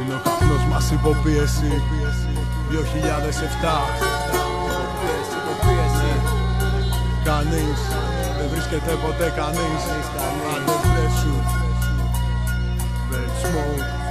Είναι ο καπνός μας υποπίεση. 2007 Κανείς δεν βρίσκεται ποτέ κανείς. Άντε σου Bad smoke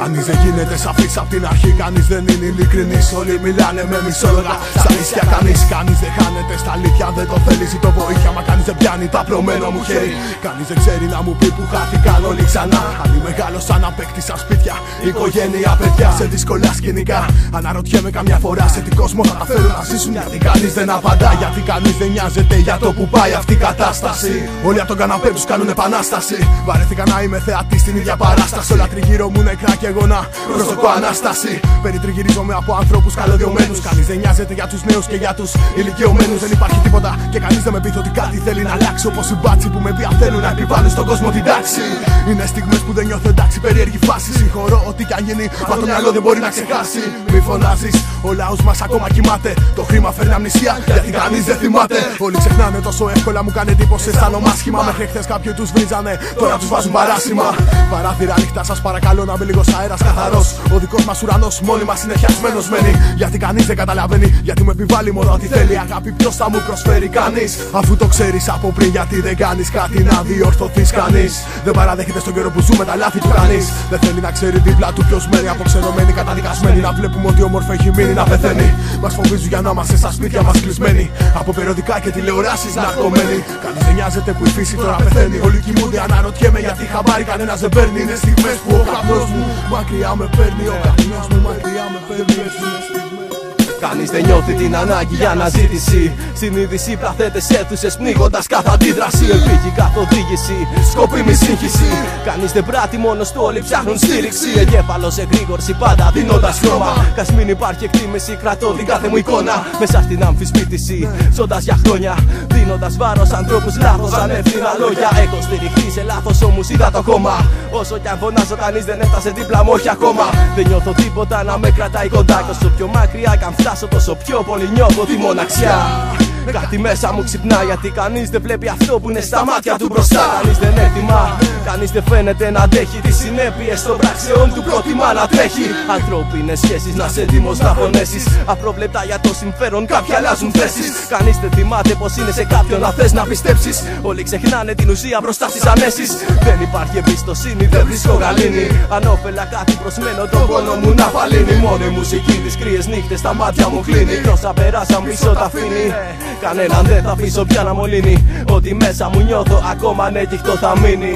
Κανείς δεν γίνεται σαφής απ' την αρχή, κανείς δεν είναι ειλικρινής. Όλοι μιλάνε με μισόλογα. Στα νησιά κανείς, κανείς δεν χάνεται στα αλήθεια. Δεν το θέλεις ή το βοήθεια. Μα κανείς δεν πιάνει το απλωμένο μου χέρι. Κανείς δεν ξέρει να μου πει που χάθηκαν όλοι ξανά. Άλλοι μεγάλωσαν, απέκτησαν σπίτια, οικογένεια, παιδιά. Σε δύσκολα σκηνικά. Αναρωτιέμαι καμιά φορά σε τι κόσμο θα φέρουν να ζήσουν. Γιατί κανείς δεν απαντά, γιατί κανείς δεν νοιάζεται για το που πάει αυτή η κατάσταση. Όλοι από τον καναπέ τους κάνουν επανάσταση. Βαρέθηκα να είμαι θεατής στην ίδια παράσταση. Όλα τριγύρω μου νεκρά και εγώ να προσδοκώ ανάσταση. Περιτριγυρίζομαι από ανθρώπου καλωδιωμένους. Κανείς δεν νοιάζεται για τους νέους και για τους ηλικιωμένους. Δεν υπάρχει τίποτα και κανείς δεν με πει ότι κάτι θέλει να αλλάξει. Όπως οι μπάτσι που με θέλουν να επιβάλλουν στον κόσμο την τάξη. Είναι στιγμές που δεν νιώθω εντάξει, περίεργη φάση. Συγχωρώ ότι κι αν γίνει, μα το μυαλό δεν μπορεί να ξεχάσει. Μη φωνάζεις, ο λαός μας ακόμα κοιμάται. Το χρήμα φέρνει αμνησία γιατί κανείς δεν θυμάται. Όλοι ξεχνάνε τόσο εύκολα, μου κάνει εντύπωση. Αισθάνομαι άσχημα μέχρι χθες κάποιοι τους βρίζανε. Τώρα τους βάζουν παράσημα. Παράθυρα ανοιχτά, σας παρακαλώ να μπει λίγο αέρας καθαρός. Ο δικός μας ουρανός μόνιμα συνεχιασμένο μένει. Γιατί κανείς δεν καταλαβαίνει, γιατί μου επιβάλλει μόνο ό,τι θέλει. Αγάπη, ποιος θα μου προσφέρει κανείς; Αφού το ξέρεις από πριν, γιατί δεν κάνεις κάτι να διορθωθείς κανείς. Δεν παραδέχεται στον καιρό που ζούμε τα λάθη του κανείς. Δεν θέλει να ξέρει δίπλα του ποιος μένει αποξενωμένοι, καταδικασμένοι. Να βλέπουμε ότι όμορφο έχει μείνει να πεθαίνει. Μας φοβίζουν για να είμαστε στα σπίτια μας κλεισμένοι. Από περιοδικά και τηλεοράσεις ναρκωμένοι. Κανείς δεν νοιάζεται που η φύση τώρα πεθαίνει. Όλοι κοιμούνται, αναρωτιέμαι γιατί χαμπάρι κανένας δεν παίρνει. Είναι στιγμές που ο καπνός μου μακριά με παίρνει. Ο καπνό μου μακριά με παίρνει. Κανείς δεν νιώθει την ανάγκη για αναζήτηση. Συνείδηση πλαθέται σε αίθουσες πνίγοντας κάθε αντίδραση. Ελπίγη καθοδήγηση, σκοπίμη σύγχυση. Κανείς δεν πράττει μόνος του, όλοι ψάχνουν στήριξη. Εγκέφαλος σε γρήγορση πάντα δίνοντας χρώμα. Κας μην υπάρχει εκτίμηση, κρατώ την κάθε μου εικόνα. Μέσα στην αμφισβήτηση, ζώντας για χρόνια. Δίνοντας βάρος ανθρώπους λάθος, ανεύθυνα λόγια. Έχω στηριχθεί σε λάθος όμως είδα το κόμμα. Όσο κι αν φωνάζω, κανείς δεν έφτασε δίπλα μου, όχι ακόμα. Δεν νιώθω τίποτα να με κρατάει κοντά. Και όσο πιο μακριά καν φτάσω, τόσο πιο πολύ νιώθω τη μοναξιά. Κάτι μέσα μου ξυπνά γιατί κανείς δεν βλέπει αυτό που είναι στα μάτια του μπροστά. Κανείς δεν έτοιμα, κανείς δεν φαίνεται να αντέχει τις συνέπειες των πράξεων του. Προτιμά να τρέχει. Ανθρώπινες σχέσεις να σε έτοιμο να πονέσει. Απρόβλεπτα για το συμφέρον, κάποιοι αλλάζουν θέσεις. Κανείς δεν θυμάται πως είναι σε κάποιον να θες να πιστέψεις. Όλοι ξεχνάνε την ουσία μπροστά στις ανέσεις. Δεν υπάρχει εμπιστοσύνη, δεν βρίσκω γαλήνη. Ανώφελα κάτι προσμένω τον πόνο μου να φαλίνει. Μόνο η μουσική τη κρύες νύχτες στα μάτια μου κλείνει. Τόσα περάσαν πίσω τα αφήνει. Κανέναν δεν θα αφήσω πια να μολύνει. Ότι μέσα μου νιώθω ακόμα ανέκυκτο θα μείνει.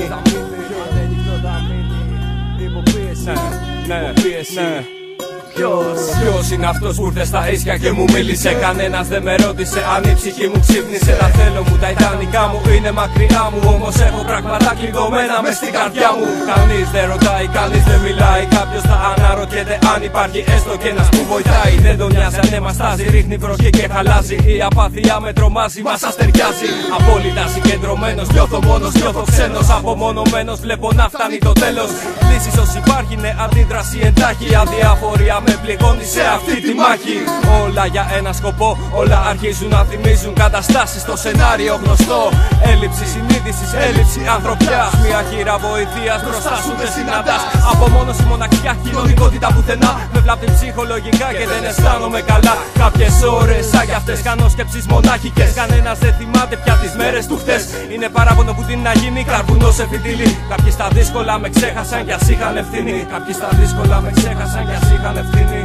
Ναι, ναι, ναι Ποιος, ποιος είναι αυτός που ήρθε στα ίσια και μου μίλησε; Κανένας δεν με ρώτησε αν η ψυχή μου ξύπνησε. Τα θέλω μου, τα ιδανικά μου είναι μακριά μου. Όμως έχω πράγματα κλειδωμένα μες στην καρδιά μου. Κανείς δεν ρωτάει, κανείς δεν μιλάει. Κάποιος θα αναρωτιέται αν υπάρχει έστω και ένας που βοηθάει. Δεν τον νοιάζει αν εμαστάζει, ρίχνει βροχή και χαλάζει. Η απάθεια με τρομάζει, μας αστεριάζει. Απόλυτα συγκεντρωμένος, νιώθω μόνος, νιώθω ξένος. Απομονωμένος, βλέπω να φτάνει το τέλος Λύσεις όσοι υπάρχει, ναι αντίδραση εντάχει Αδιαφορία με πληγώνει σε αυτή τη μάχη. Όλα για ένα σκοπό, όλα αρχίζουν να θυμίζουν καταστάσεις στο σενάριο γνωστό. Έλλειψη συνείδησης, έλλειψη ανθρωπιά. Μια χείρα βοηθείας μπροστά σου δεν συναντάς. η μοναξιά, κοινωνικότητα πουθενά. Με βλάπτει ψυχολογικά και δεν αισθάνομαι καλά. Κάποιες ώρες σαν κι αυτέ κάνω σκέψεις μονάχικες. Κανένας δεν θυμάται πια τις μέρες του χτε. Είναι παράπονο που την να γίνει καρπουνό σε φιτίλι. Κάποιοι στα δύσκολα με ξέχασαν κι ας είχαν ευθύνη. Κάποιοι στα δύσκολα με ξέχασαν κι ας είχαν ευθύνη.